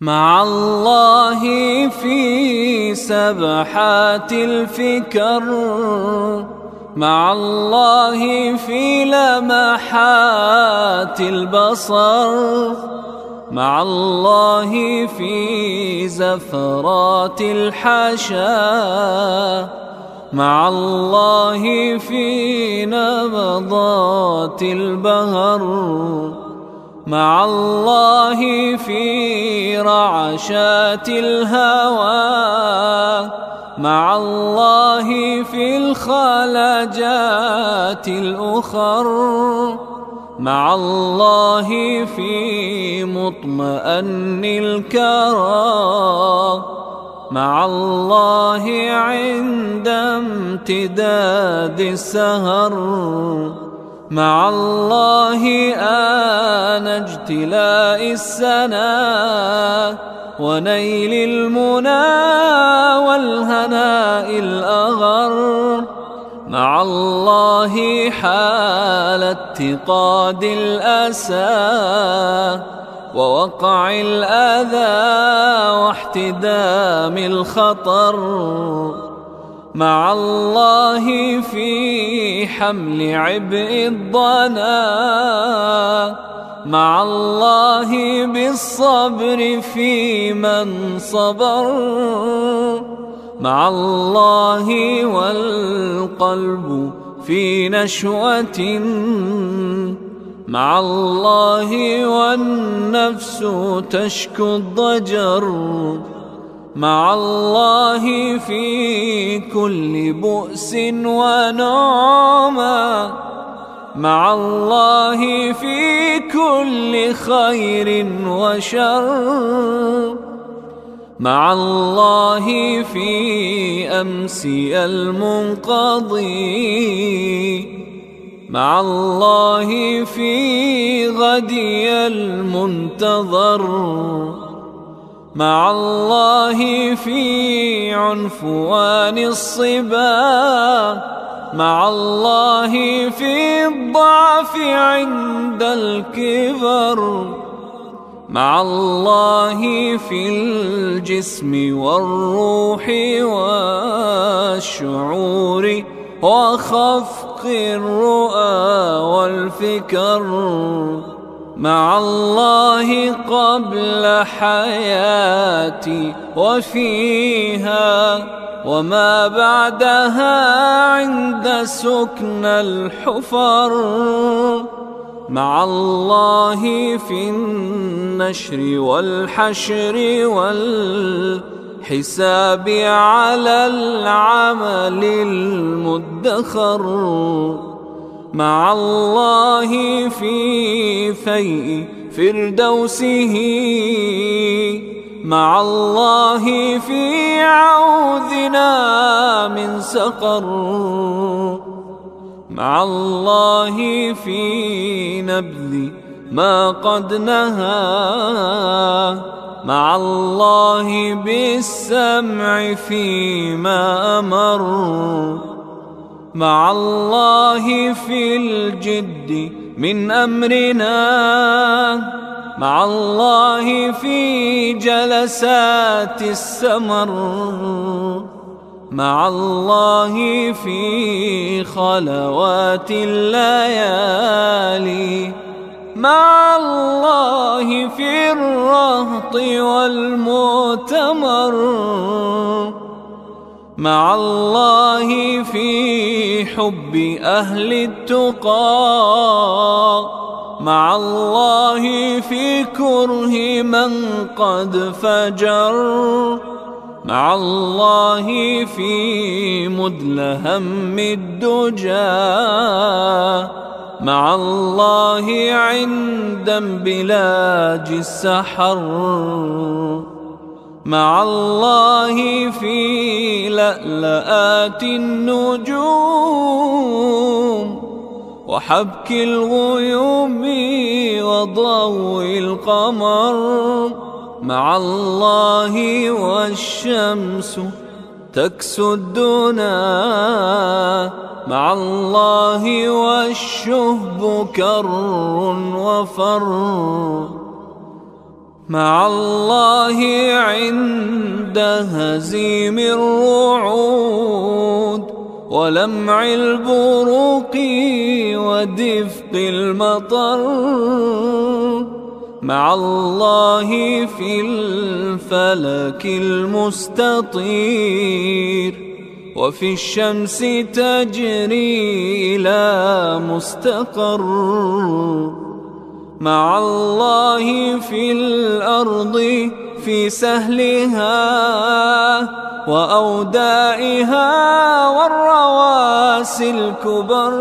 مع الله في سبحات الفكر مع الله في لمحات البصر مع الله في زفرات الحشا مع الله في نبضات البهر. مع الله في رعشات الهوى مع الله في الخلجات الأخر مع الله في مطمئن الكرى مع الله عند امتداد السهر. مع الله آن اجتلاء السنا ونيل المنى والهناء الأغر. مع الله حال اتقاد الأسى ووقع الأذى واحتدام الخطر. مع الله في حمل عبء الضنا مع الله بالصبر في من صبر مع الله والقلب في نشوة مع الله والنفس تشكو الضجر. مع الله في كل بؤس ونعمة مع الله في كل خير وشر. مع الله في أمسي المنقضي. مع الله في غدي المنتظر. مع الله في عنفوان الصبا مع الله في الضعف عند الكبر مع الله في الجسم والروح والشعور وخفق الرؤى والفكر. مع الله قبل حياتي وفيها وما بعدها عند سكن الحفر مع الله في النشر والحشر والحساب على العمل المدخر. مع الله في فيء فردوسه مع الله في عوذنا من سقر مع الله في نبذ ما قد نهى مع الله بالسمع فيما أمر. مع الله في الجد من أمرنا. مع الله في جلسات السمر. مع الله في خلوات الليالي. مع الله في الرهط والمؤتمر. مع الله في حب أهل التقى. مع الله في كره من قد فجر. مع الله في مدلهم الدجى. مع الله عند بلاج السحر. مع الله في لألآت النجوم وحبك الغيوم وضوء القمر مع الله والشمس تكسو الدنا مع الله والشهب كر وفر مع الله عند هزيم الرعود ولمع البروق ودفق المطر مع الله في الفلك المستطير وفي الشمس تجري إلى مستقر مع الله في الأرض في سهلها وأودائها والرواسي الكبر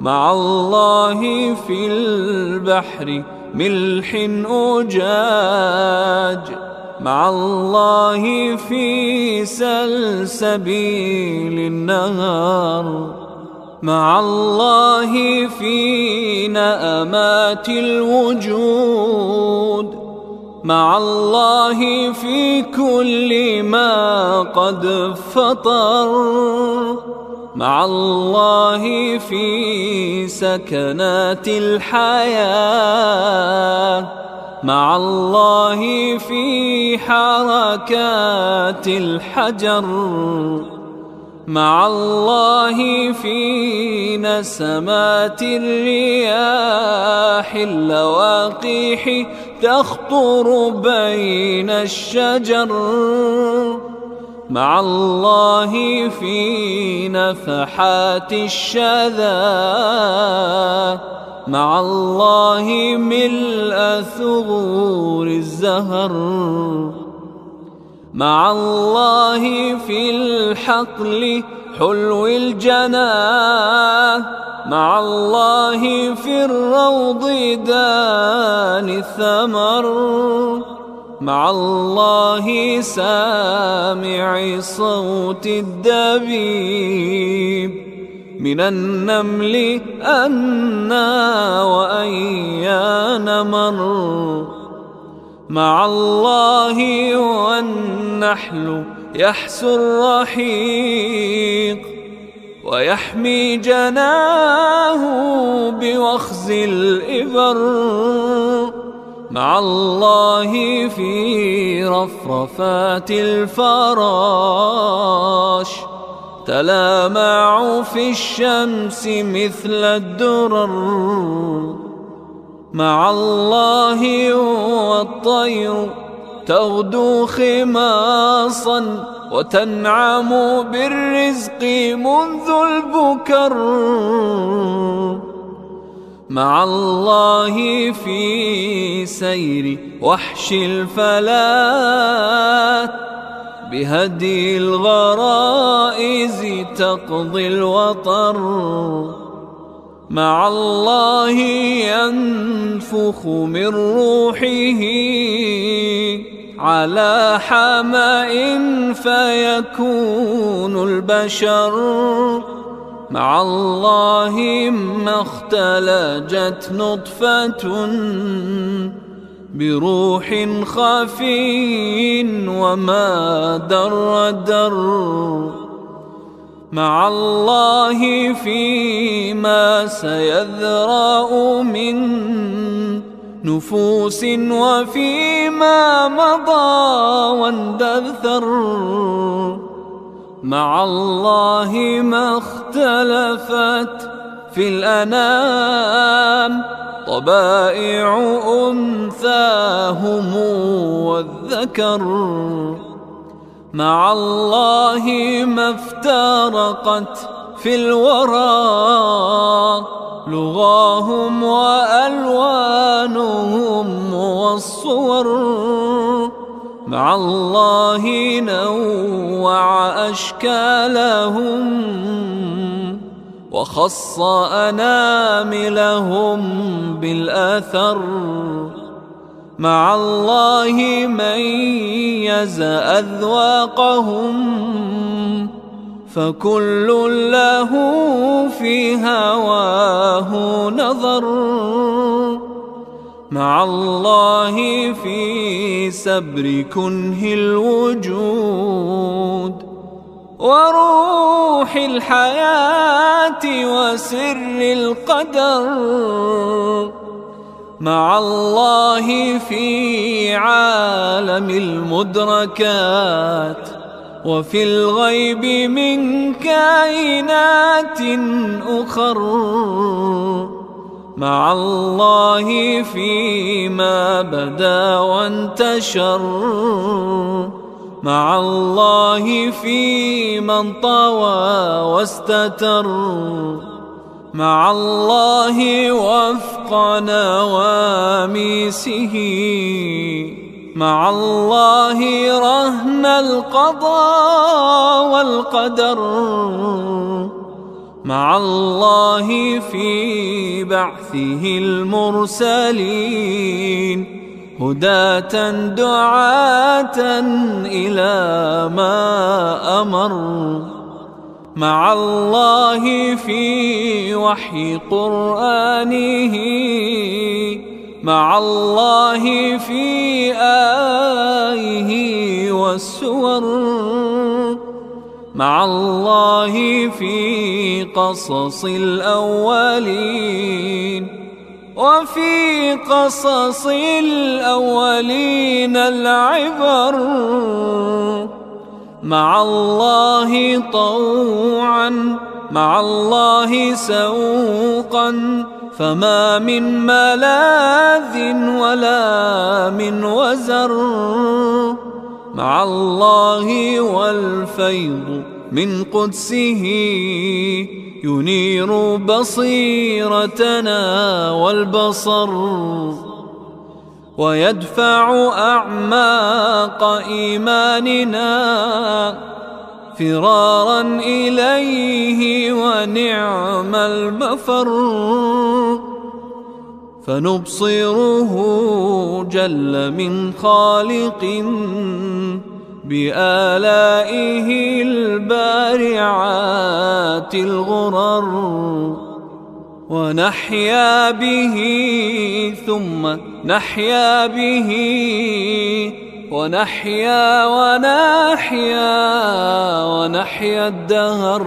مع الله في البحر ملح أجاج مع الله في سلسبيل النهار مع الله في نأمات الوجود. مع الله في كل ما قد فطر. مع الله في سكنات الحياة. مع الله في حركات الحجر. مع الله في نسمات الرياح اللواقيح تخطر بين الشجر. مع الله في نفحات الشذا. مع الله ملء ثغور الزهر. مع الله في الحقل حلو الجناه مع الله في الروض دان الثمر مع الله سامع صوت الدبيب من النمل أنا وأيان مر. مع الله والنحل يحسو الرحيق ويحمي جناه بوخز الإبر مع الله في رفرفات الفراش تلامع في الشمس مثل الدرر مع الله والطير تغدو خماصا وتنعم بالرزق منذ البكر. مع الله في سير وحش الفلات بهدي الغرائز تقضي الوطر. مع الله ينفخ من روحه على حماء فيكون البشر مع الله ما اختلجت نطفة بروح خفي وما در در مع الله فيما سيذرأ من نفوس وفيما مضى واندثر. مع الله ما اختلفت في الأنام طبائع أنثاهم والذكر. مع الله ما افترقت في الورى. لغاهم وألوانهم والصور. مع الله نوع أشكالهم. وخص أناملهم بالأثر. مع الله ميز أذواقهم فكل له في هواه نظر. مع الله في سبر كنه الوجود وروح الحياة وسر القدر. مع الله في عالم المدركات وفي الغيب من كائنات أخر مع الله فيما بدا وانتشر مع الله في من طوى واستتر مع الله وفق نواميسه. مع الله رهن القضاء والقدر. مع الله في بعثه المرسلين. هداة دعاة إلى ما أمر. مع الله في وحي قرآنه مع الله في آيه والسور مع الله في قصص الأولين وفي قصص الأولين العبر. مع الله طوعا مع الله سوقا. فما من ملاذ ولا من وزر. مع الله والفيض من قدسه ينير بصيرتنا والبصر. ويدفع أعماق إيماننا فرارا إليه ونعم المفر فنبصره جل من خالق بآلائه البارعات الغرر ونحيا به ثم نحيا به ونحيا ونحيا ونحيا الدهر.